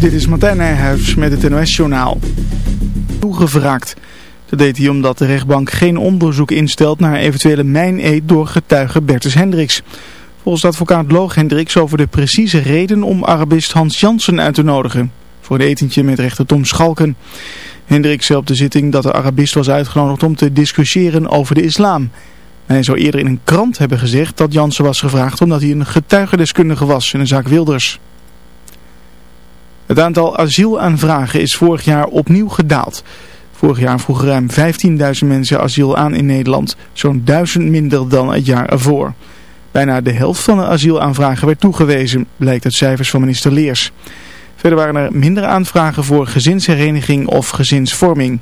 Dit is Martijn Nijhuis met het NOS-journaal. Toegevraagd. Dat deed hij omdat de rechtbank geen onderzoek instelt naar eventuele mijneed door getuige Bertus Hendricks. Volgens advocaat Loog Hendricks over de precieze reden om Arabist Hans Jansen uit te nodigen. Voor een etentje met rechter Tom Schalken. Hendricks zei op de zitting dat de Arabist was uitgenodigd om te discussiëren over de islam. Hij zou eerder in een krant hebben gezegd dat Jansen was gevraagd omdat hij een getuigendeskundige was in een zaak Wilders. Het aantal asielaanvragen is vorig jaar opnieuw gedaald. Vorig jaar vroegen ruim 15.000 mensen asiel aan in Nederland, zo'n duizend minder dan het jaar ervoor. Bijna de helft van de asielaanvragen werd toegewezen, blijkt uit cijfers van minister Leers. Verder waren er minder aanvragen voor gezinshereniging of gezinsvorming.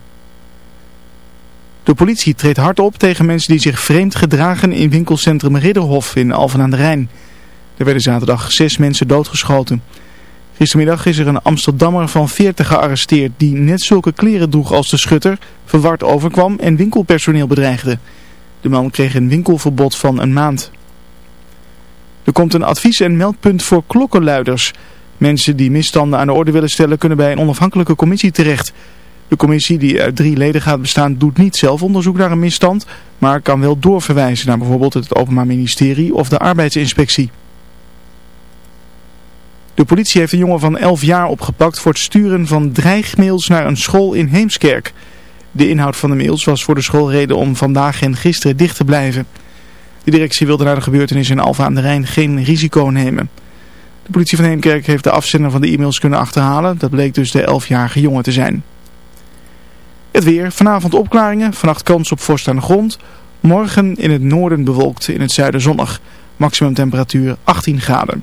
De politie treedt hard op tegen mensen die zich vreemd gedragen in winkelcentrum Ridderhof in Alphen aan de Rijn. Er werden zaterdag zes mensen doodgeschoten. Gistermiddag is er een Amsterdammer van 40 gearresteerd die net zulke kleren droeg als de schutter, verward overkwam en winkelpersoneel bedreigde. De man kreeg een winkelverbod van een maand. Er komt een advies- en meldpunt voor klokkenluiders. Mensen die misstanden aan de orde willen stellen kunnen bij een onafhankelijke commissie terecht. De commissie die uit drie leden gaat bestaan doet niet zelf onderzoek naar een misstand, maar kan wel doorverwijzen naar bijvoorbeeld het Openbaar Ministerie of de Arbeidsinspectie. De politie heeft een jongen van 11 jaar opgepakt voor het sturen van dreigmails naar een school in Heemskerk. De inhoud van de mails was voor de schoolreden om vandaag en gisteren dicht te blijven. De directie wilde na de gebeurtenis in Alfa aan de Rijn geen risico nemen. De politie van Heemkerk heeft de afzender van de e-mails kunnen achterhalen. Dat bleek dus de 11-jarige jongen te zijn. Het weer. Vanavond opklaringen. Vannacht kans op vorst aan de grond. Morgen in het noorden bewolkt, in het zuiden zonnig. Maximum temperatuur 18 graden.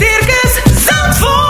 Circus Zandvoort.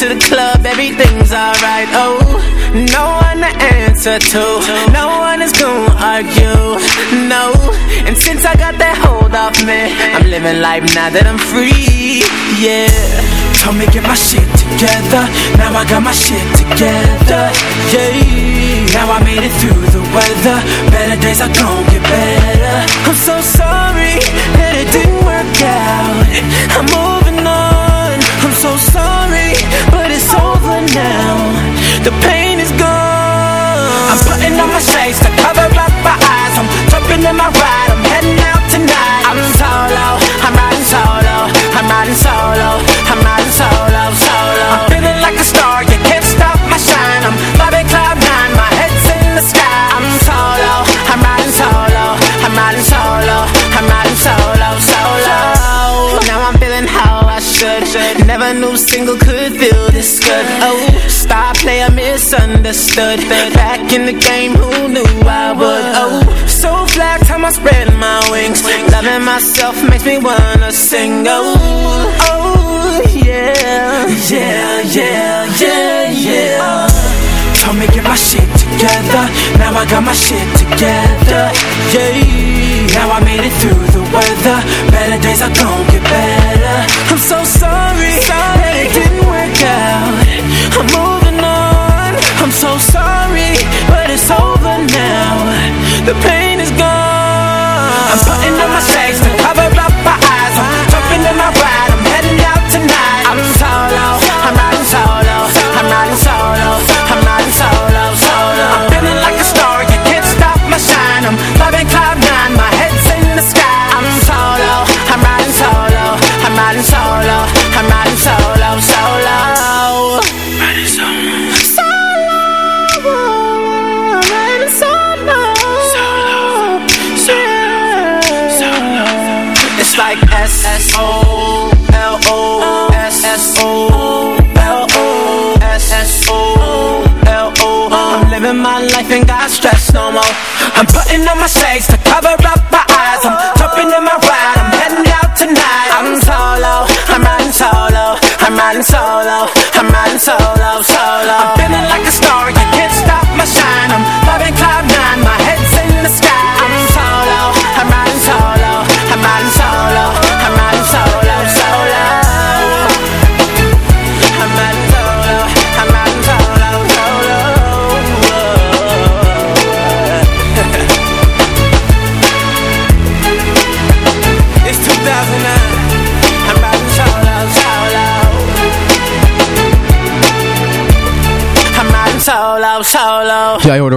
To the club, everything's alright. Oh, no one to answer to, no one is gonna argue. No, and since I got that hold off me, I'm living life now that I'm free. Yeah. Told me get my shit together. Now I got my shit together. Yeah. Now I made it through the weather. Better days are gonna get better. I'm so sorry that it didn't work out. I'm. I'm so sorry, but it's over now. The pain is gone. I'm putting on my shades to cover up my eyes. I'm jumping in my ride. I'm heading out tonight. I'm solo. I'm riding solo. I'm riding solo. I'm riding solo, solo. I'm feeling like a star. Misunderstood. Oh, back in the game, who knew I would? Oh, so flat, time I spread my wings. Loving myself makes me wanna sing. Oh, oh, yeah, yeah, yeah, yeah, yeah. Told me get my shit together. Now I got my shit together. Yeah. Now I made it through the weather. Better days are gon' life and got stress no more. I'm putting on my shades to cover up my eyes. I'm jumping in my ride. I'm heading out tonight. I'm solo. I'm riding solo. I'm riding solo. I'm riding solo, solo. I'm feeling like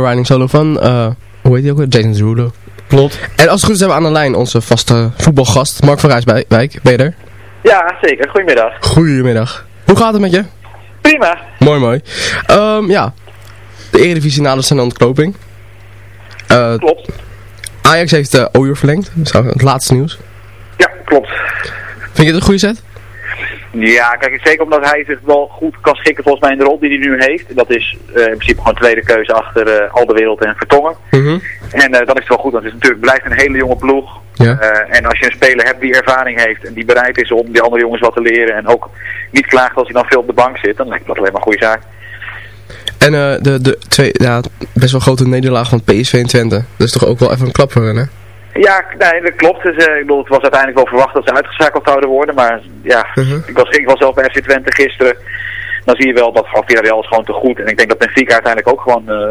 Riding Solo van, eh, hoe heet die ook weer? Jason Derulo. Klopt. En als het goed is hebben we aan de lijn onze vaste voetbalgast, Mark van Rijswijk. Ben je er? Ja, zeker. Goedemiddag. Goedemiddag. Hoe gaat het met je? Prima. Mooi, mooi. Ehm, ja, de Eredivisie-finales zijn aan de. Eh, Klopt. Ajax heeft de O-uur verlengd. Zo, het laatste nieuws. Ja, klopt. Vind je het een goede set? Ja, kijk, zeker omdat hij zich wel goed kan schikken volgens mij in de rol die hij nu heeft. Dat is eh, in principe gewoon tweede keuze achter eh, al de wereld en Vertongen. Mhm. En eh, dan is het wel goed, want het is natuurlijk, blijft een hele jonge ploeg. Ja. En als je een speler hebt die ervaring heeft en die bereid is om die andere jongens wat te leren en ook niet klaagt als hij dan veel op de bank zit, dan lijkt dat alleen maar een goede zaak. En de, de twee, ja, best wel grote nederlaag van PSV en Twente. Dat is toch ook wel even een klap voor hen, hè? Ja, nee, dat klopt. Dus, eh, ik bedoel, het was uiteindelijk wel verwacht dat ze uitgeschakeld zouden worden. Maar ja, Mhm. ik, was, ik was zelf bij FC Twente gisteren. Dan zie je wel dat Villarreal is gewoon te goed. En ik denk dat Benfica uiteindelijk ook gewoon eh,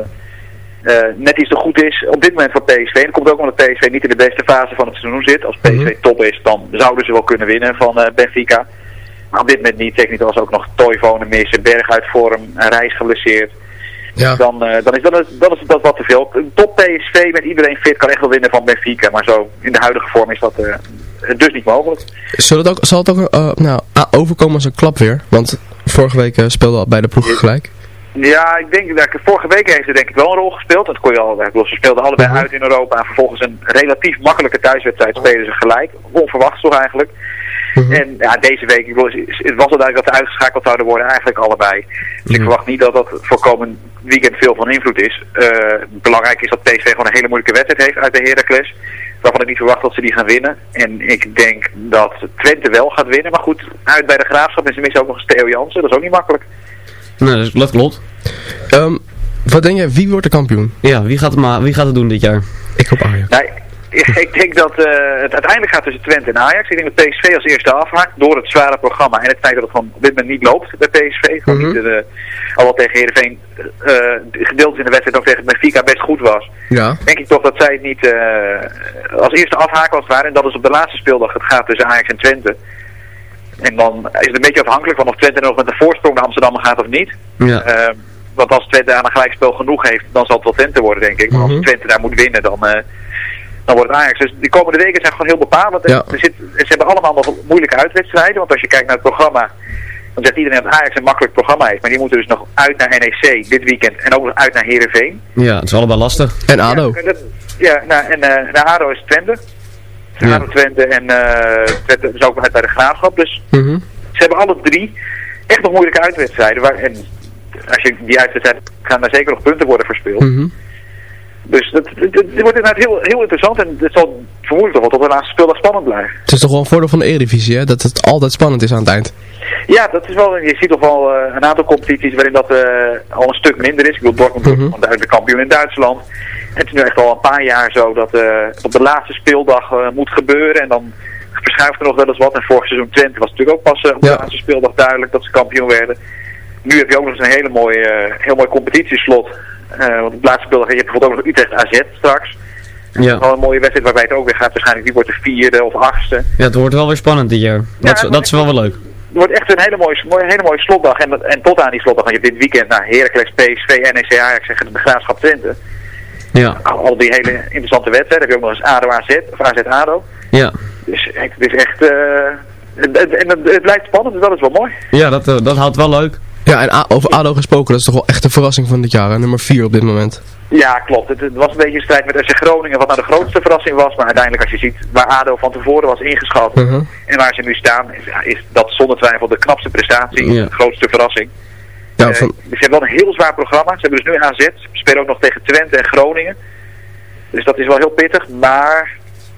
eh, net iets te goed is op dit moment voor PSV. En dat komt ook omdat PSV niet in de beste fase van het seizoen zit. Als PSV Mhm. top is, dan zouden ze wel kunnen winnen van Benfica. Maar op dit moment niet. Zeker niet als ook nog Toivonen missen, Berg uit vorm, Reis geblesseerd. Ja. Dan, eh, dan, is, dan, is, dan is dat wat te veel. Een top PSV met iedereen fit kan echt wel winnen van Benfica. Maar zo in de huidige vorm is dat eh, dus niet mogelijk. Zal het ook, zal het ook eh, nou, overkomen als een klap weer? Want vorige week uh, speelde al bij de ploegen gelijk. Ja, ik denk dat vorige week heeft ze denk ik wel een rol gespeeld. Dat kon je al, ze speelden allebei Mhm. uit in Europa. En vervolgens een relatief makkelijke thuiswedstrijd spelen ze gelijk. Onverwachts toch eigenlijk. Mhm. En ja, deze week, ik bedoel, het was al duidelijk dat ze uitgeschakeld zouden worden, eigenlijk allebei. Dus ik Mhm. verwacht niet dat dat voor komend weekend veel van invloed is. Eh, belangrijk is dat PSV gewoon een hele moeilijke wedstrijd heeft uit de Heracles. Waarvan ik niet verwacht dat ze die gaan winnen. En ik denk dat Twente wel gaat winnen. Maar goed, uit bij de Graafschap en ze missen ook nog eens Theo Jansen. Dat is ook niet makkelijk. Nou, dat- dat klopt. Ehm, wat denk jij, wie wordt de kampioen? Ja, wie gaat het, maar, wie gaat het doen dit jaar? Ik op Ajax. Nee, ik denk dat eh, het uiteindelijk gaat tussen Twente en Ajax. Ik denk dat PSV als eerste afhaakt door het zware programma en het feit dat het gewoon op dit moment niet loopt bij PSV. Mhm. niet, eh, al wat tegen Heerenveen eh gedeeld in de wedstrijd ook tegen Benfica best goed was. Ja. Denk ik toch dat zij het niet eh, als eerste afhaken als het ware. En dat is op de laatste speeldag het gaat tussen Ajax en Twente. En dan is het een beetje afhankelijk van of Twente nog met een voorsprong naar Amsterdam gaat of niet. Ja. Eh, want als Twente aan een gelijkspel genoeg heeft, dan zal het wel Twente worden, denk ik. Maar Mhm. als Twente daar moet winnen, dan, dan wordt het Ajax. Dus die komende weken zijn gewoon heel bepalend. Ja. Er zit, ze hebben allemaal nog moeilijke uitwedstrijden. Want als je kijkt naar het programma, dan zegt iedereen dat Ajax een makkelijk programma heeft. Maar die moeten dus nog uit naar NEC dit weekend en ook nog uit naar Heerenveen. ja, het is allebei lastig. En ADO. Ja, en dat- ja nou, en uh, naar ADO is Twente. Ja. ADO Twente en eh Twente is ook uit bij de Graafschap. Dus Mhm. ze hebben alle drie echt nog moeilijke uitwedstrijden. Waar, en als je die uitzet, gaan daar zeker nog punten worden verspeeld. Mhm. Dus dat, wordt inderdaad heel, heel interessant en het zal vermoedelijk toch wel tot de laatste speeldag spannend blijven. Het is toch wel een voordeel van de Eredivisie, hè? Dat het altijd spannend is aan het eind. Ja, dat is wel, je ziet toch wel eh, een aantal competities waarin dat eh, al een stuk minder is. Ik bedoel, Dortmund Mhm. gewoon duidelijk kampioen in Duitsland. En het is nu echt al een paar jaar zo dat eh, op de laatste speeldag moet gebeuren en dan verschuift er nog wel eens wat. En vorig seizoen Twente was natuurlijk ook pas op de Ja. laatste speeldag duidelijk dat ze kampioen werden. Nu heb je ook nog eens een hele mooie, heel mooi competitieslot. Eh, want de laatste speeldag heb je bijvoorbeeld ook nog Utrecht AZ straks. Ja. Wel een mooie wedstrijd waarbij het ook weer gaat. Waarschijnlijk wie wordt de vierde of achtste. ja, het wordt wel weer spannend dit jaar. Dat, is, dat is wel wel leuk. Het wordt echt een hele mooie, mooie, hele mooie slotdag. En, dat- en tot aan die slotdag, want je hebt dit weekend naar Heracles, PSV, NEC, Ajax zeggen de Graafschap Twente. Ja, Al, al die hele interessante wedstrijden. heb je ook nog eens ADO AZ, of AZ ADO. ja. Dus het is echt... het, het, en het, het blijft spannend, dus dat is wel mooi. ja dat, eh, dat houdt wel leuk. Ja, en A- over ADO gesproken, dat is toch wel echt de verrassing van dit jaar, hè? Nummer 4 op dit moment. Ja, klopt. Het, het was een beetje een strijd met FC Groningen, wat nou de grootste verrassing was. Maar uiteindelijk, als je ziet waar ADO van tevoren was ingeschat Mhm. en waar ze nu staan, is, is dat zonder twijfel de knapste prestatie, Ja. de grootste verrassing. Ja, Eh, van, ze hebben wel een heel zwaar programma. Ze hebben dus nu AZ. Ze spelen ook nog tegen Twente en Groningen. Dus dat is wel heel pittig. Maar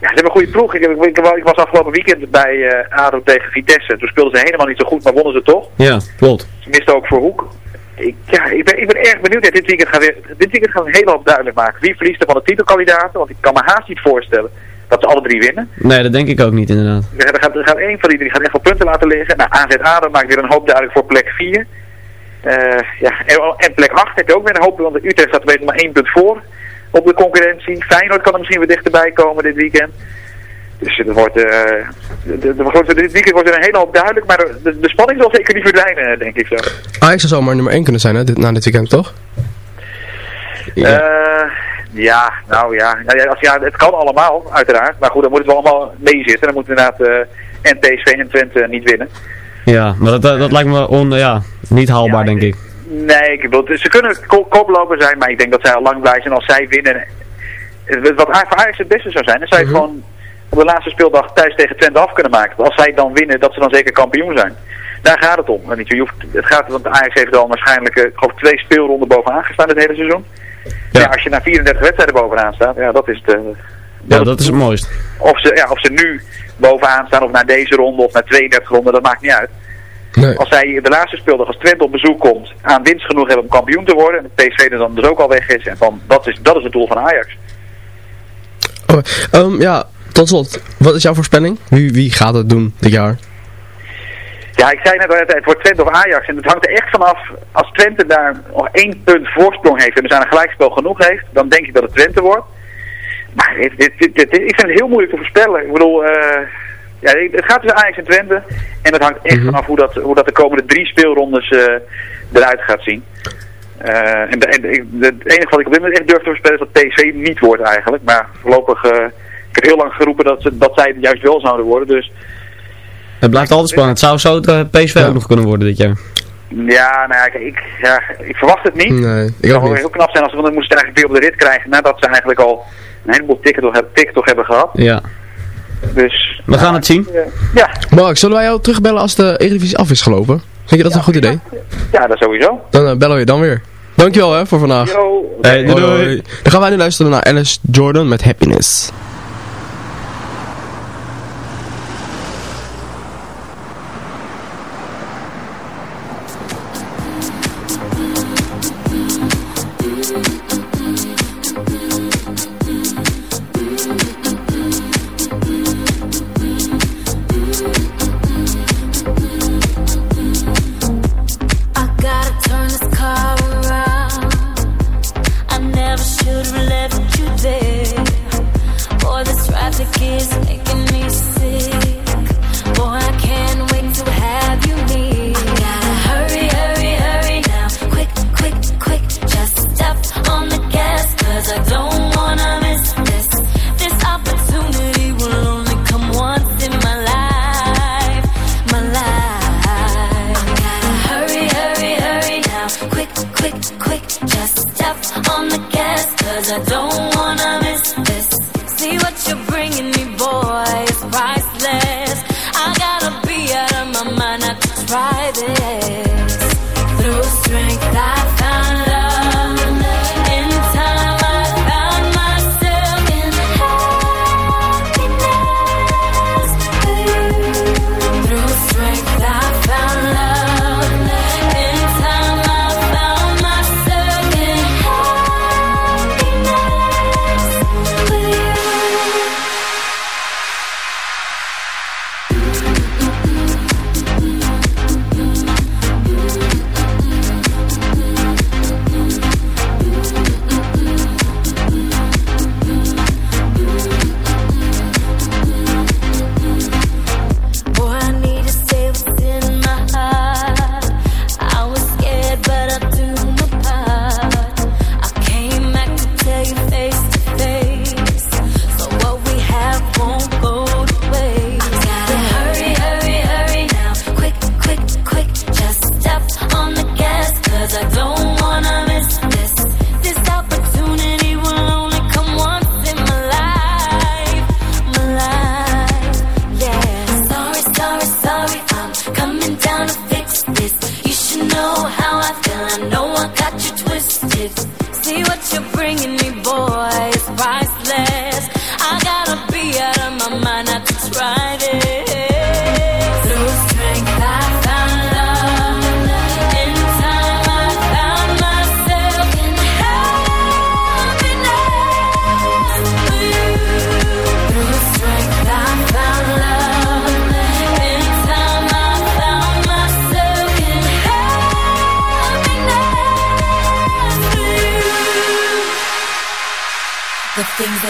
ja, ze hebben een goede ploeg. Ik, ik, ik was afgelopen weekend bij eh ADO tegen Vitesse. Toen speelden ze helemaal niet zo goed, maar wonnen ze toch. Ja, klopt. Ze misten ook voor Hoek. Ik, ja, ik, ben, ik ben erg benieuwd. Ja, dit, weekend gaan we, dit weekend gaan we een hele hoop duidelijk maken. Wie verliest er van de titelkandidaten? Want ik kan me haast niet voorstellen dat ze alle drie winnen. Nee, dat denk ik ook niet inderdaad. Er gaat, er gaat, er gaat één van die drie gaat echt wel punten laten liggen. Nou, AZ ADO maakt weer een hoop duidelijk voor plek 4. ja, en, en plek 8 heb je ook weer een hoop, want Utrecht staat weet maar één punt voor op de concurrentie. Feyenoord kan er misschien weer dichterbij komen dit weekend. Dus het wordt, eh, de, de, de- dit weekend wordt er een hele hoop duidelijk, maar de, de spanning zal zeker niet verdwijnen, denk ik zo. Ajax zou zomaar nummer 1 kunnen zijn, hè? Dit, na dit weekend, toch? Ja. ja, nou ja. Nou ja, als, ja, het kan allemaal, uiteraard. Maar goed, dan moeten we allemaal meezitten. Dan moeten inderdaad eh en PSV en Twente niet winnen. Ja, maar dat, dat, dat lijkt me on, ja, niet haalbaar Ja, denk ik. Nee, ik bedoel, ze kunnen ko- koploper zijn, maar ik denk dat zij al lang blij zijn als zij winnen. Het- Wat voor Ajax het beste zou zijn, is zij het gewoon op de laatste speeldag thuis tegen Twente af kunnen maken. Als zij dan winnen, dat ze dan zeker kampioen zijn. Daar gaat het om. Je hoeft, het gaat, want Ajax heeft dan waarschijnlijk eh, ik geloof twee speelronden bovenaan gestaan het hele seizoen. Ja. Ja. als je na 34 wedstrijden bovenaan staat, ja, dat is de... Ja, dat is het mooist. Of ze, ja, of ze nu bovenaan staan of na deze ronde of na 32 ronden, dat maakt niet uit. Nee. Als zij de laatste speeldag als Twente op bezoek komt, aan winst genoeg hebben om kampioen te worden, en de PSV er dan dus ook al weg is, en van, dat, is, dat is het doel van Ajax. Oh, ehm, ja, tot slot. Wat is jouw voorspelling? Wie, wie gaat het doen dit jaar? Ja, ik zei net al, het wordt Twente of Ajax, en het hangt er echt vanaf, als Twente daar nog één punt voorsprong heeft en dus aan een gelijkspel genoeg heeft, dan denk ik dat het Twente wordt. Maar dit, dit, dit, dit- ik vind het heel moeilijk te voorspellen. Ik bedoel, eh, ja, het gaat tussen Ajax en Twente, en het hangt echt Mhm. vanaf hoe dat, hoe dat de komende drie speelrondes eh, eruit gaat zien. Eh, en de, en ik- de- het enige wat ik op dit moment echt durf te voorspellen is dat PSV niet wordt eigenlijk. Maar voorlopig, eh, ik heb heel lang geroepen dat, ze, dat zij het juist wel zouden worden. Dus Het blijft altijd spannend. Het zou zo het PSV Ja. ook nog kunnen worden dit jaar. ja, nou ja, ik, ja, ik verwacht het niet. Nee, Het ik zou wel niet. heel knap zijn als ze, want dan moesten ze eigenlijk weer op de rit krijgen nadat ze eigenlijk al een heleboel tikken toch, hebben- tikken toch hebben gehad. Ja. Dus, We gaan het zien. eh, ja, Mark, zullen wij jou terugbellen als de Eredivisie af is gelopen? Vind je dat een goed idee? ja, dat sowieso. Dan eh, bellen we je dan weer. Dankjewel hè, voor vandaag. Yo, Hey, doei, doei. Dan gaan wij nu luisteren naar Alice Jordan met Happiness.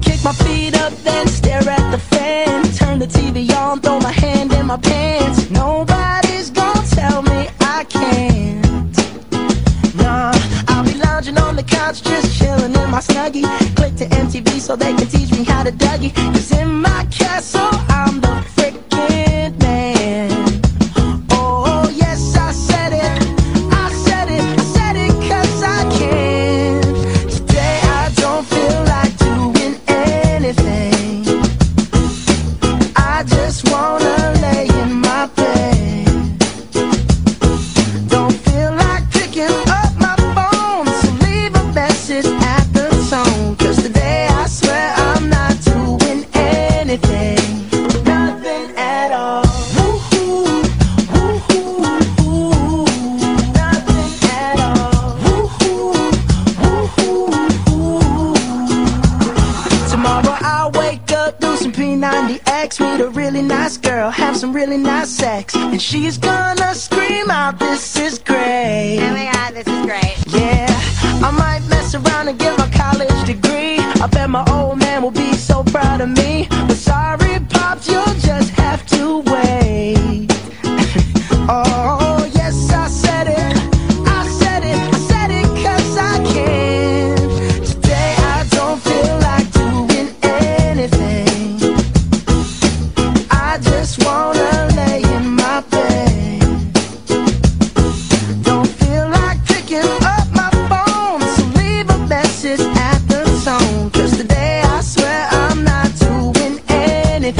kick my feet up, then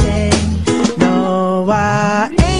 thing. No, I ain't.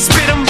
spit them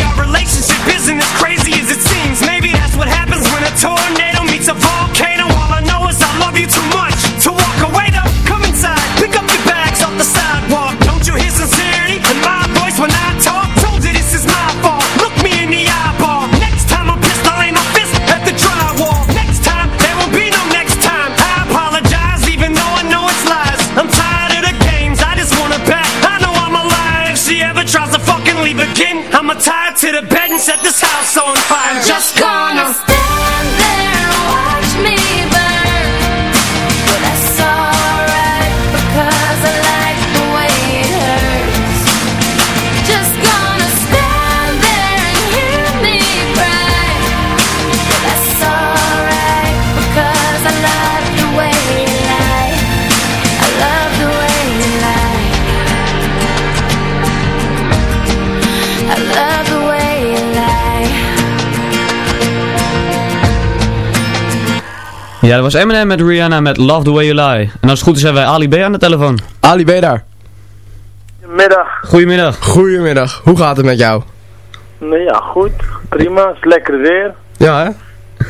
Ja, dat was Eminem met Rihanna met Love The Way You Lie. En als het goed is hebben wij Ali B aan de telefoon. Ali B daar. goedemiddag Goedemiddag. Goedemiddag. Hoe gaat het met jou? Nou ja, goed. Prima. Het is lekker weer. Ja, hè?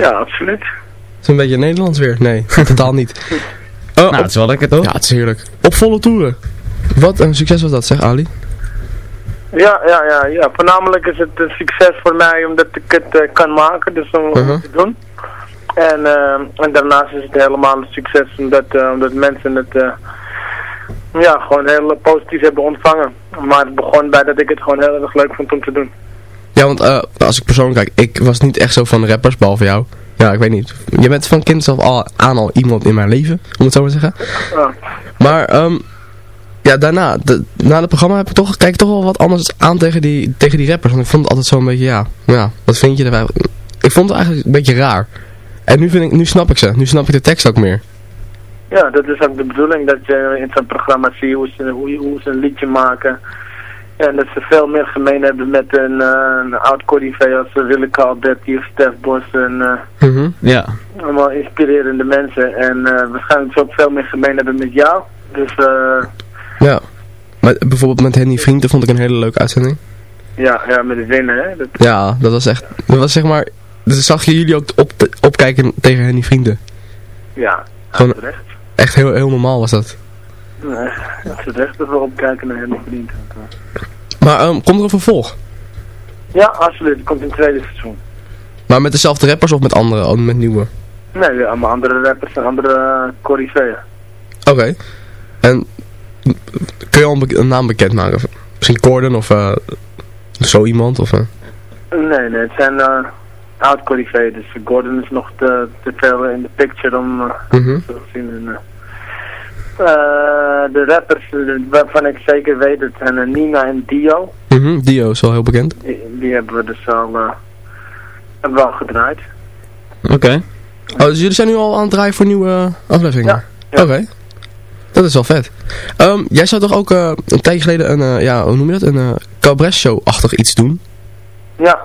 Ja, absoluut. Het is een beetje Nederlands weer. Nee, totaal niet. Uh, nou, op... het is wel lekker toch? Ja, het is heerlijk. Op volle toeren. Wat een succes was dat, zeg Ali. Ja, ja, ja, ja. Voornamelijk is het een succes voor mij omdat ik het eh, kan maken, dus dan moet ik uh-huh. het doen. En, eh, en daarnaast is het helemaal een succes omdat, eh, omdat mensen het eh, ja, gewoon heel positief hebben ontvangen. Maar het begon bij dat ik het gewoon heel erg leuk vond om te doen. Ja, want als ik persoonlijk kijk, ik was niet echt zo van rappers, behalve jou. Ja, ik weet niet. Je bent van kind zelf al aan al iemand in mijn leven, om het zo maar te zeggen. Maar ehm, ja, daarna, na het programma heb ik toch, kijk ik toch wel wat anders aan tegen die, tegen die rappers. Want ik vond het altijd zo'n beetje, ja, ja, wat vind je erbij? Ik vond het eigenlijk een beetje raar. En nu, vind ik, nu snap ik ze, nu snap ik de tekst ook meer. Ja, dat is ook de bedoeling dat je in zo'n programma ziet hoe ze, hoe, hoe ze een liedje maken. En dat ze veel meer gemeen hebben met een, eh, een oud corrivé als uh, Willeke Alberti of Stef Bos. En, eh, Mhm. Ja. allemaal inspirerende mensen. En eh, waarschijnlijk ze ook veel meer gemeen hebben met jou. Dus eh, Ja. Maar bijvoorbeeld met Henny Vrienden vond ik een hele leuke uitzending. ja, ja, met het winnen. Hè. Dat, Ja, dat was echt, dat was zeg maar, dus zag je jullie ook op, opkijken tegen Henny Vrienden. ja, Gewoon- terecht. Echt heel, heel normaal was dat. Nee, terecht dat we opkijken naar hem vriend. Maar ehm, komt er een vervolg? Ja, absoluut. Het komt in het tweede seizoen. Maar met dezelfde rappers of met andere, of met nieuwe? Nee, ja, andere rappers en andere uh. Oké. En kun je al een, een naam bekendmaken? Misschien Corden of eh, zo iemand? Of, eh? Nee, nee, het zijn uh, oud corriveeën. Dus Gordon is nog te, te veel in de picture om uh, Mhm. te zien. En, uh, uh, de rappers uh, waarvan ik zeker weet, het zijn uh, Nina en Dio. Mhm, Dio is wel heel bekend. Die, die hebben we dus al, uh, hebben we al gedraaid. Oké. Oh, dus jullie zijn nu al aan het draaien voor nieuwe afleveringen? Ja, ja. Oké. Dat is wel vet. Ehm, jij zou toch ook eh, een tijdje geleden een, eh, ja, hoe noem je dat? Een uh, cabaret show-achtig iets doen? Ja,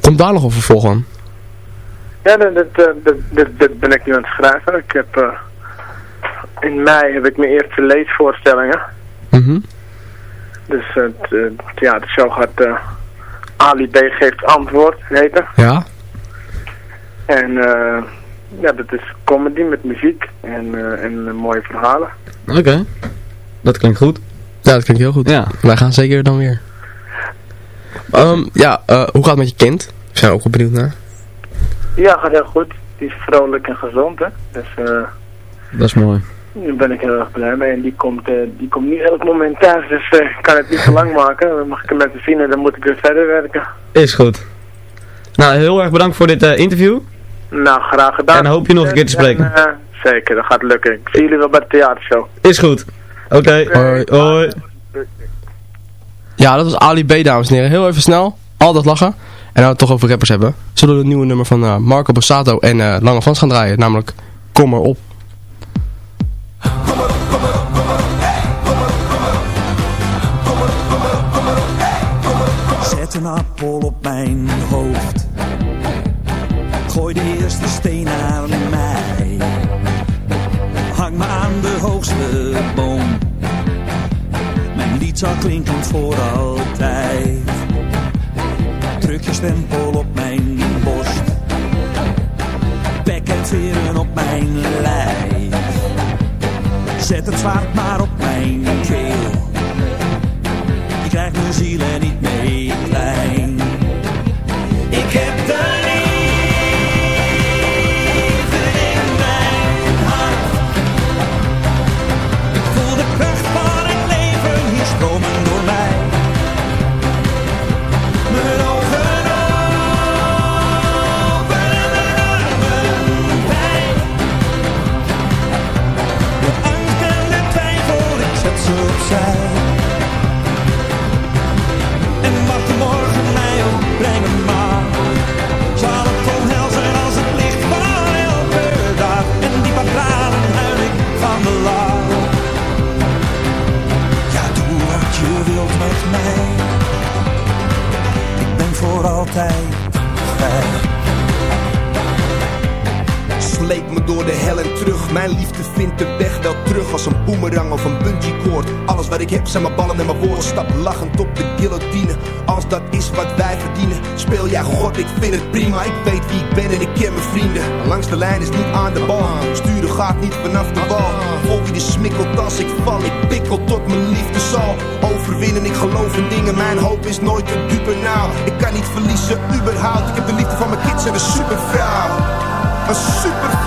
Komt daar nog een vervolg aan? ja dat, dat, dat, dat, dat- dat ben ik nu aan het schrijven. Ik heb, uh, in mei heb ik mijn eerste leesvoorstellingen. Mhm. Dus het, uh, ja, de show gaat uh, Ali B geeft antwoord heten. Ja? En uh, ja, dat is comedy met muziek en, uh, en uh, mooie verhalen. Oké. Dat klinkt goed. Ja, dat klinkt heel goed. Ja. Wij gaan zeker dan weer. Ehm, ja, eh, hoe gaat het met je kind? Ik zijn ook wel benieuwd naar. Ja, gaat heel goed. Die is vrolijk en gezond, hè. Dus uh, Dat is mooi. daar ben ik heel erg blij mee. En die komt, uh, die komt niet elk moment thuis, dus uh, ik kan het niet te lang maken. Dan mag ik hem even zien en dan moet ik weer verder werken. Is goed. Nou, heel erg bedankt voor dit uh, interview. Nou, graag gedaan. En dan hoop je nog een keer te spreken. En, uh, zeker, dat gaat lukken. Ik zie jullie wel bij de theatershow. Is goed. Oké. Okay. Hoi. Hoi. Ja, dat was Ali B, dames en heren. Heel even snel. Altijd lachen. En nou we het toch over rappers hebben. Zullen we het nieuwe nummer van uh, Marco Borsato en uh, Lange Frans gaan draaien. Namelijk Kom maar op. Zet een appel op mijn hoofd. Gooi de eerste steen aan mij. Hang me aan de hoogste boom. Lied zal klinken voor altijd. Druk je stempel op mijn borst. Bek en veren op mijn lijf. Zet het zwaard maar op mijn keel. Je krijgt mijn ziel niet mee klein. Ik heb de wilt met mij Ik ben voor altijd vrij Sleep me door de hel en terug. Mijn liefde vindt de weg wel terug als een boemerang of een bungee cord. Alles wat ik heb zijn mijn ballen en mijn woorden. Stap lachend op de guillotine. Als dat is wat wij verdienen. Speel jij God, ik vind het prima. Ik weet wie ik ben en ik ken mijn vrienden. Langs de lijn is niet aan de bal. Sturen gaat niet vanaf de wal. Vol wie de smikkelt als ik val. Ik pikkel tot mijn liefde zal overwinnen. Ik geloof in dingen. Mijn hoop is nooit te dupe nou. Ik kan niet verliezen, überhaupt. Ik heb de liefde van mijn kids en een supervrouw. Een supervrouw.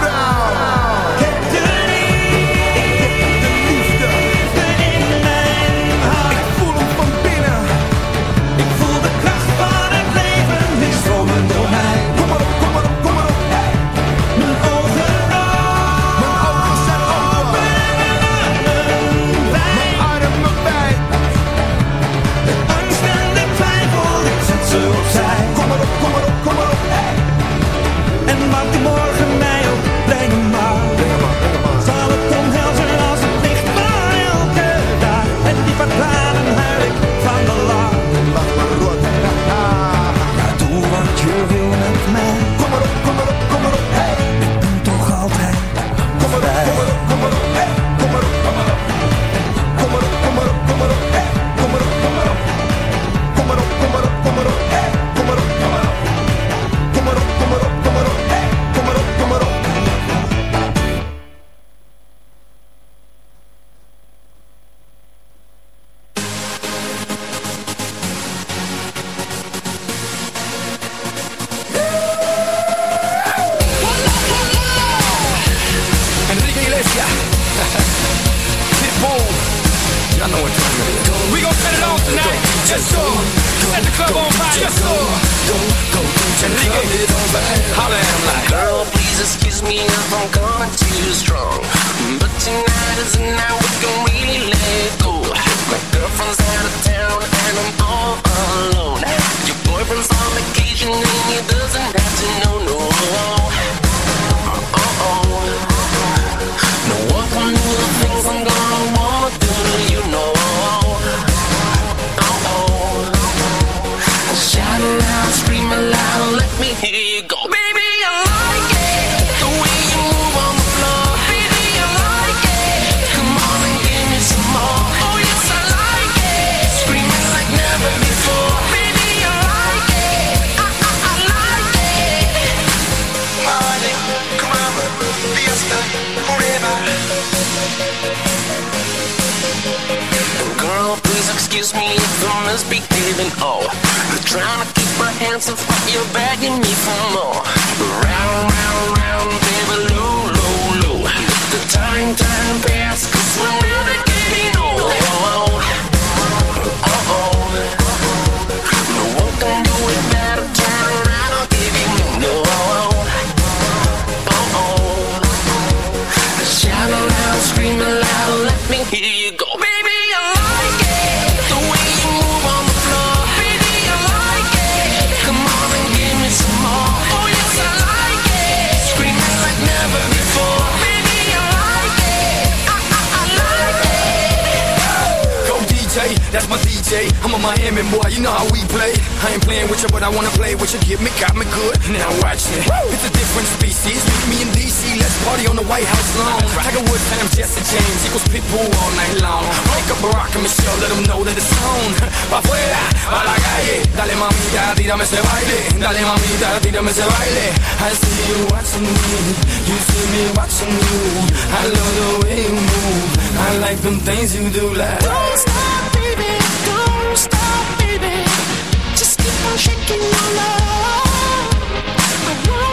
just be giving all. Trying to keep my hands off, but you're begging me for more. enemy, boy, you know how we play. I ain't playing with you, but I wanna play with you. Give me, got me good. Now watch it. Woo! It's a different species. Meet me in DC, let's party on the White House lawn. Tiger Woods times Jesse James equals Pitbull all night long. Wake up Barack and Michelle, let them know that it's on. Pa' fuera, pa' la calle. Dale mamita, tírame ese baile. Dale mamita, tírame ese baile. I see you watching me, you see me watching you. I love the way you move. I like them things you do like. Don't stop.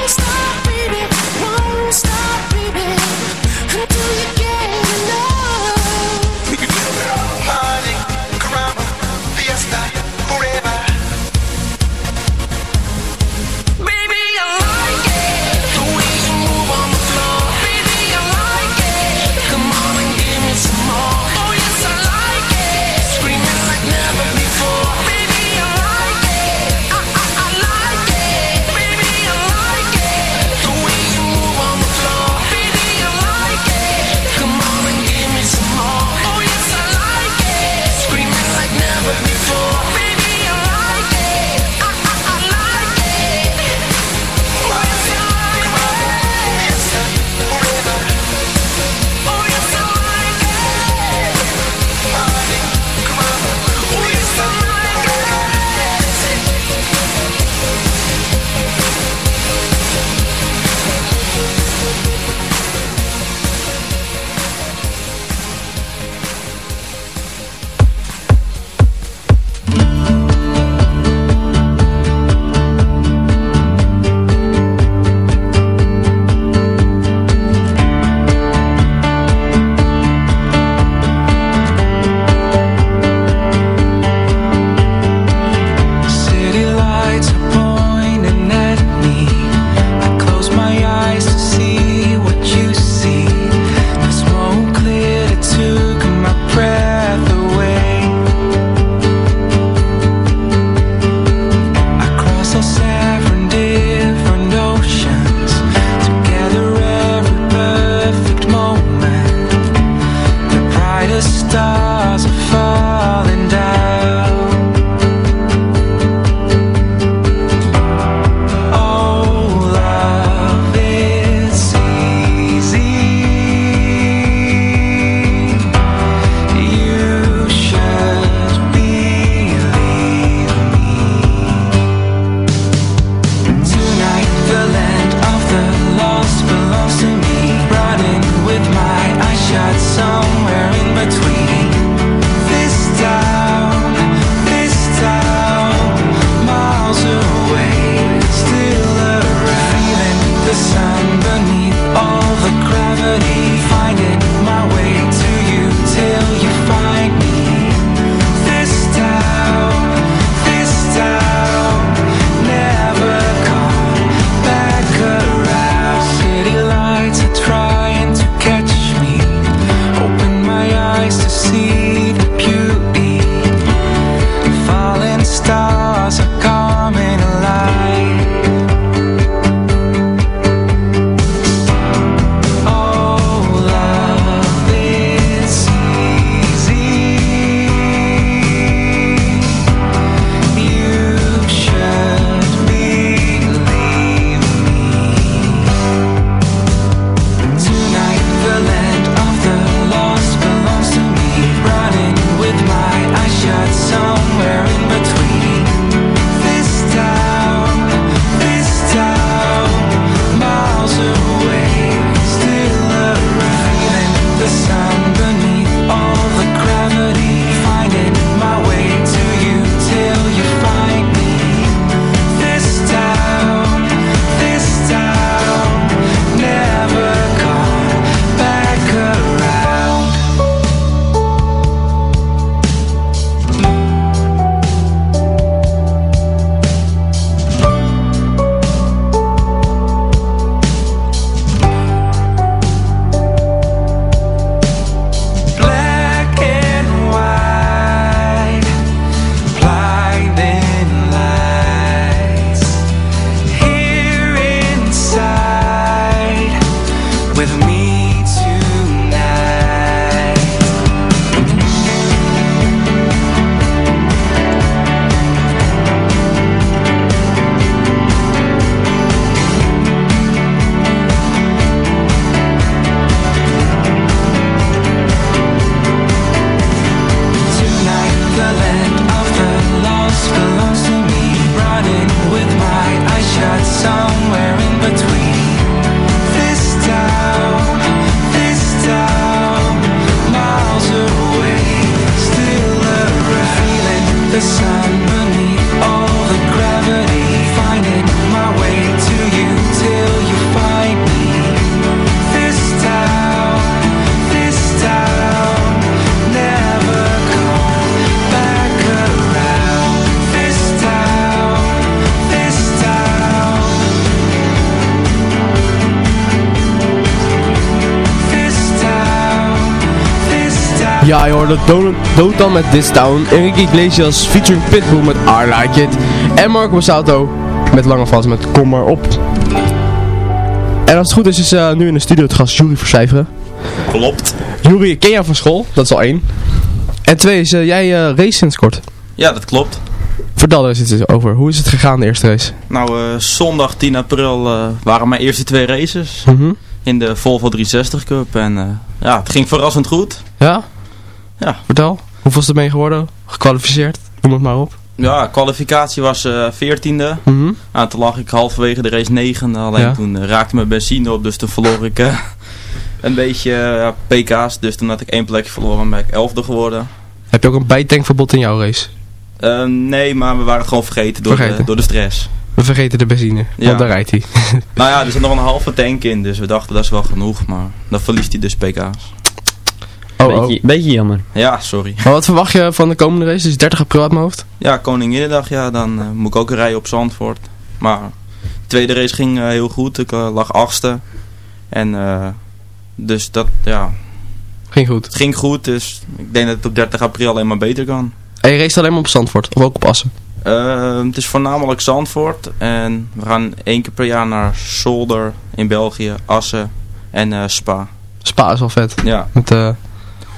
Stop, baby, won't stop, baby, until you. Dotan met This Town, Enrique Iglesias featuring Pitbull met I Like It en Marco Bassato met Lange Vast met Kom Maar Op. En als het goed is, is eh, nu in de studio het gast Jury Vercijferen. Klopt. Jury, ik ken jou van school, dat is al één. En twee is, eh, jij eh race sinds kort. Ja, dat klopt. Vertel er eens iets over. Hoe is het gegaan, de eerste race? Nou, zondag 10 april waren mijn eerste twee races. Mhm. In de Volvo 360 Cup. En ja, het ging verrassend goed. Ja? Ja. Vertel, hoeveel is er mee geworden? Gekwalificeerd? Noem het maar op. Ja, kwalificatie was eh 14e. Mhm. Nou, toen lag ik halverwege de race 9e. Alleen Ja. toen eh, raakte mijn benzine op. Dus toen verloor ik eh, een beetje pk's. Dus toen had ik één plekje verloren en ben ik 11e geworden. Heb je ook een bijtankverbod in jouw race? Nee, maar we waren het gewoon vergeten door, Vergeten. De, door de stress. We vergeten de benzine, Ja. want daar rijdt hij. Nou ja, er zit nog een halve tank in. Dus we dachten dat is wel genoeg. Maar dan verliest hij dus pk's. Oh, oh. Beetje, jammer. Ja, sorry. Maar wat verwacht je van de komende race? Dus 30 april uit mijn hoofd? Ja, Koninginnedag, ja, dan eh, moet ik ook rijden op Zandvoort. Maar de tweede race ging eh, heel goed. Ik eh, lag achtste. En eh, dus dat, ja, Ging goed. het ging goed. Dus ik denk dat het op 30 april alleen maar beter kan. En je race alleen maar op Zandvoort, of ook op Assen? Het is voornamelijk Zandvoort. En we gaan één keer per jaar naar Zolder in België, Assen en eh, Spa. Spa is wel vet. Ja, Met,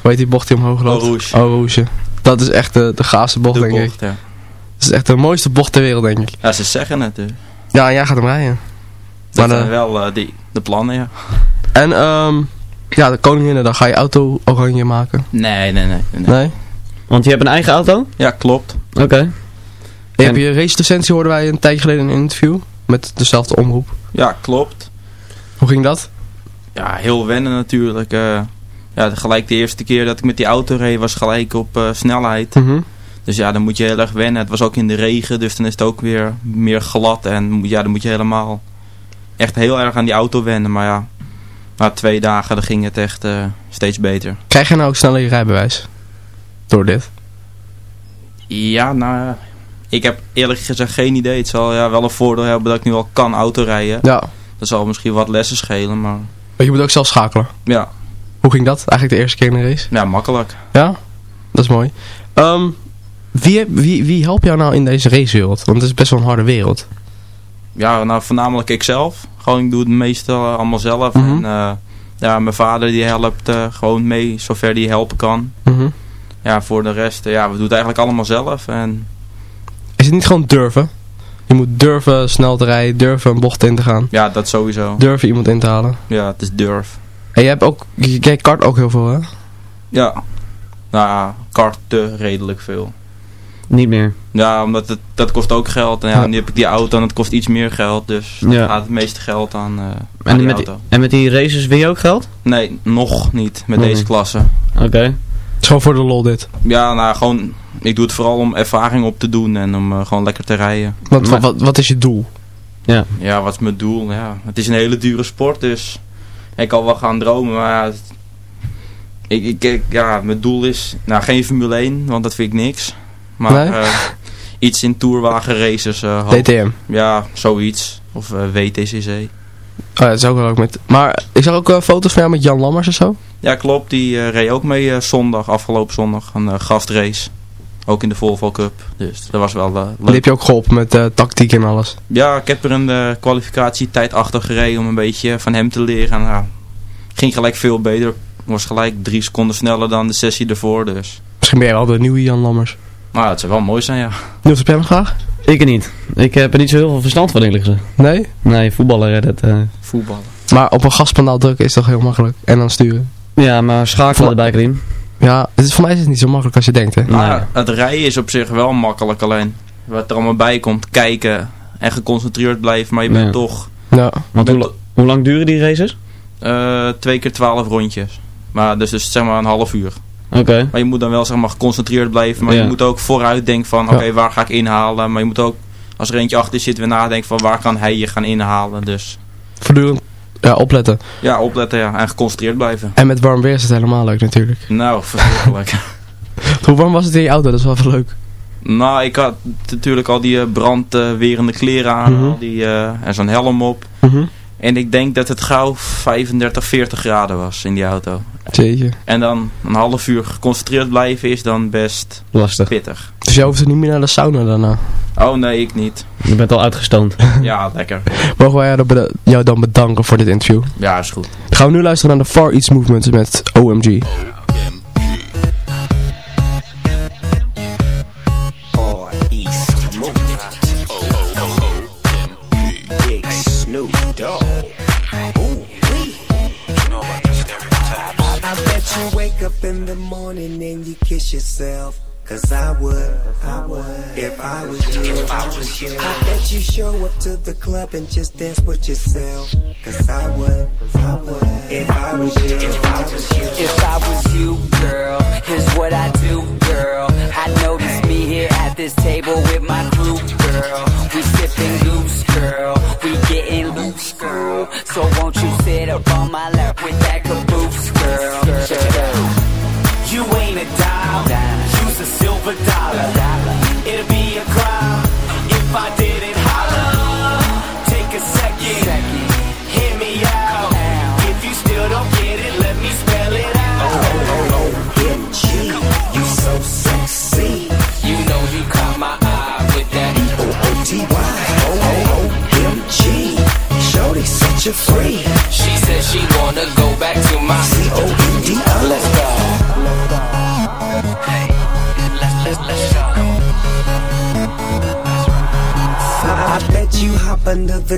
hoe heet die bocht die omhoog loopt? Eau Rouge. Dat is echt de, de gaafste bocht, de denk ik. bocht, ja. Dat is echt de mooiste bocht ter wereld, denk ik. Ja, ze zeggen het. dus. Ja, en jij gaat hem rijden. Dat Maar, zijn eh, wel eh, die, de plannen, ja. En, ehm ja, de koningin, dan ga je auto oranje maken. Nee, nee, nee. nee. Nee? Want je hebt een eigen auto? Ja, klopt. Oké. Je hebt je race licentie, hoorden wij een tijdje geleden in een interview. Met dezelfde omroep. Ja, klopt. Hoe ging dat? Ja, heel wennen natuurlijk. eh. Ja, gelijk de eerste keer dat ik met die auto reed was gelijk op eh, snelheid. Mhm. Dus ja, dan moet je heel erg wennen. Het was ook in de regen, dus dan is het ook weer meer glad. En ja, dan moet je helemaal echt heel erg aan die auto wennen. Maar ja, na twee dagen dan ging het echt eh, steeds beter. Krijg je nou ook sneller je rijbewijs? Door dit? Ja, nou ik heb eerlijk gezegd geen idee. Het zal ja, wel een voordeel hebben dat ik nu al kan autorijden. Ja. Dat zal misschien wat lessen schelen, maar Maar je moet ook zelf schakelen. ja, Hoe ging dat? Eigenlijk de eerste keer in de race? ja makkelijk. Ja? Dat is mooi. Ehm, wie, wie, wie helpt jou nou in deze racewereld? Want het is best wel een harde wereld. Ja, nou voornamelijk ikzelf. Gewoon, ik doe het meestal eh, allemaal zelf. Mhm. En eh, ja, mijn vader die helpt eh, gewoon mee, zover die helpen kan. Mhm. Ja, voor de rest, ja, we doen het eigenlijk allemaal zelf. En Is het niet gewoon durven? Je moet durven snel te rijden, durven een bocht in te gaan. ja, dat sowieso. Durven iemand in te halen. Ja, het is durf. En jij hebt ook, jij kart ook heel veel hè? Ja, nou ja, karten redelijk veel. Niet meer. Ja, omdat het, dat kost ook geld. En ja, Ja. nu heb ik die auto en het kost iets meer geld. Dus Ja. gaat het meeste geld aan, eh aan En die met, die, auto. en met die races win je ook geld? Nee, nog niet met Nog deze niet. klasse. Oké. Het is gewoon voor de lol dit. Ja, nou gewoon, ik doe het vooral om ervaring op te doen en om eh, gewoon lekker te rijden. Maar- wat, wat is je doel? Ja. Ja, wat is mijn doel? Ja, het is een hele dure sport, dus ik kan wel gaan dromen, maar ik, ik, ja, mijn doel is, nou geen Formule 1, want dat vind ik niks. Maar Nee? eh, iets in tourwagen races. eh, hoop- DTM. Ja, zoiets. Of eh, WTCC. Oh, ja, dat is ook wel ook met... Maar ik zag ook eh, foto's van jou met Jan Lammers en zo. Ja, klopt. Die eh, reed ook mee eh, zondag, afgelopen zondag, een eh, gastrace. Ook in de Volvo Cup. Dus dat was wel eh, Die leuk. heb je ook geholpen met eh, tactiek en alles. Ja, ik heb er een eh, kwalificatietijd achter gereden om een beetje van hem te leren. En, nou, ging gelijk veel beter. Was gelijk drie seconden sneller dan de sessie ervoor. Dus. Misschien ben jij wel de nieuwe Jan Lammers. Maar dat zou wel mooi zijn, ja. Niels, heb jij hem graag? Ik niet. Ik heb er niet zo heel veel verstand van eerlijk gezegd. Nee? Nee, voetballen, dat... eh, Voetballen. Maar op een gaspedaal drukken is toch heel makkelijk. En dan sturen. Ja, maar schakelen erbij, Karim. Ja, het is, voor mij is het niet zo makkelijk als je denkt, hè. Maar ja, het rijden is op zich wel makkelijk. Alleen wat er allemaal bij komt, kijken en geconcentreerd blijven. Maar je bent Ja. toch Ja. Want hoe, la- hoe lang duren die races? eh, twee keer twaalf rondjes. Maar dus, dus zeg maar een half uur. Oké. Maar je moet dan wel zeg maar geconcentreerd blijven. Maar Ja. je moet ook vooruit denken van, Ja. oké, waar ga ik inhalen? Maar je moet ook, als er eentje achter zit, weer nadenken van, waar kan hij je gaan inhalen? Dus Voortdurend ja, opletten. ja, opletten ja, en geconcentreerd blijven. En met warm weer is het helemaal leuk natuurlijk. Nou, verschrikkelijk. Hoe warm was het in je auto? Dat is wel even leuk. nou, ik had natuurlijk al die eh, brandwerende kleren aan, Mhm. al die, eh, en zo'n helm op. En ik denk dat het gauw 35, 40 graden was in die auto. Jeetje. En dan een half uur geconcentreerd blijven is dan best Lastig. pittig. Dus jij hoeft niet meer naar de sauna daarna. Oh nee, ik niet. Je bent al uitgestoond. Ja, lekker. Mogen wij jou dan bedanken voor dit interview? Ja, is goed. Dan gaan we nu luisteren naar de Far East Movement met OMG. Wake up in the morning and you kiss yourself. Cause I would, I would, if I was you, if I was you. I bet you show up to the club and just dance with yourself. Cause I would, I would, if I was you, if I was you. If I was you, girl, here's what I do, girl. I notice me here at this table with my crew, girl. We sipping goose, girl. We getting loose, girl. So won't you sit up on my lap with that caboose, girl? Check. You ain't a dime, you's a silver dollar. It'll be a crime if I didn't holler. Take a second, hear me out. If you still don't get it, let me spell it out. OMG, you so sexy. You know you caught my eye with that. O-O-T-Y, O-O-M-G. Shorty such a freak.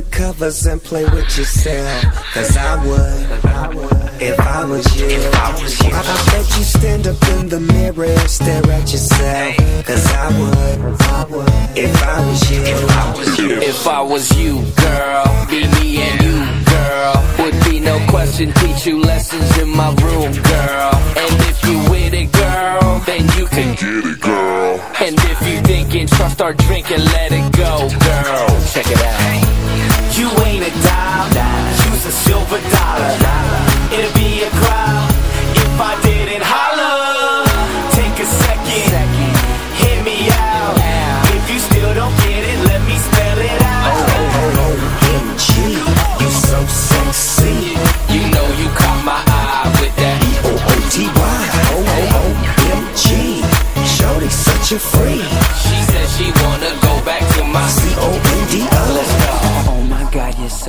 The covers and play with yourself. Cause I would, if I was you. I, I bet you stand up in the mirror stare at yourself. Cause I would, if I was you. If I was you. If I was you, girl, be me and you, girl. Would be no question, teach you lessons in my room, girl. And if you with it, girl, then you can get it, girl. And if you thinking, trust, start drinking, let it go, girl. Check it out. You ain't a dime, you's a silver dollar. It'll be a crime if I didn't holler. Take a second, hear me out. If you still don't get it, let me spell it out. Oh, oh, oh, OMG, you so sexy. You know you caught my eye with that. O-O-T-Y, O-O-M-G. Shorty such a freak. She said she wanna go back to my C-O-M-D.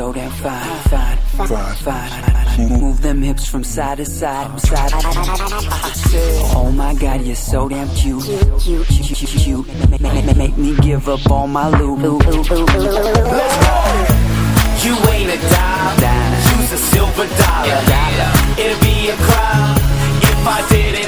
So damn fine, fine, fine, fine. Move them hips from side to side, side. I said, Oh my god, you're so damn cute, cute, cute, cute. Make, me give up all my loot. Let's go. You ain't a dime, you's a silver dollar. It'll be a crime if I didn't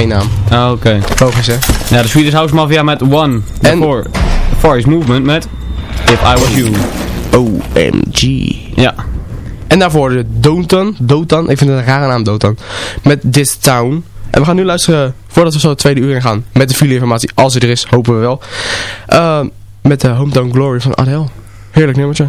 geen naam. Ah, oké. Okay. Hè? Ja, de Swedish House Mafia met One. En voor Far East Movement met If I Was You. OMG. Ja. En daarvoor de Dotan. Dotan. Ik vind het een rare naam, Dotan. Met This Town. En we gaan nu luisteren, voordat we zo het tweede uur in gaan, met de fileinformatie, als die er is, hopen we wel. Uh, met de Hometown Glory van Adele. Heerlijk nummertje.